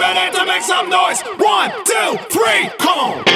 ready to make some noise. One, two, three, come on.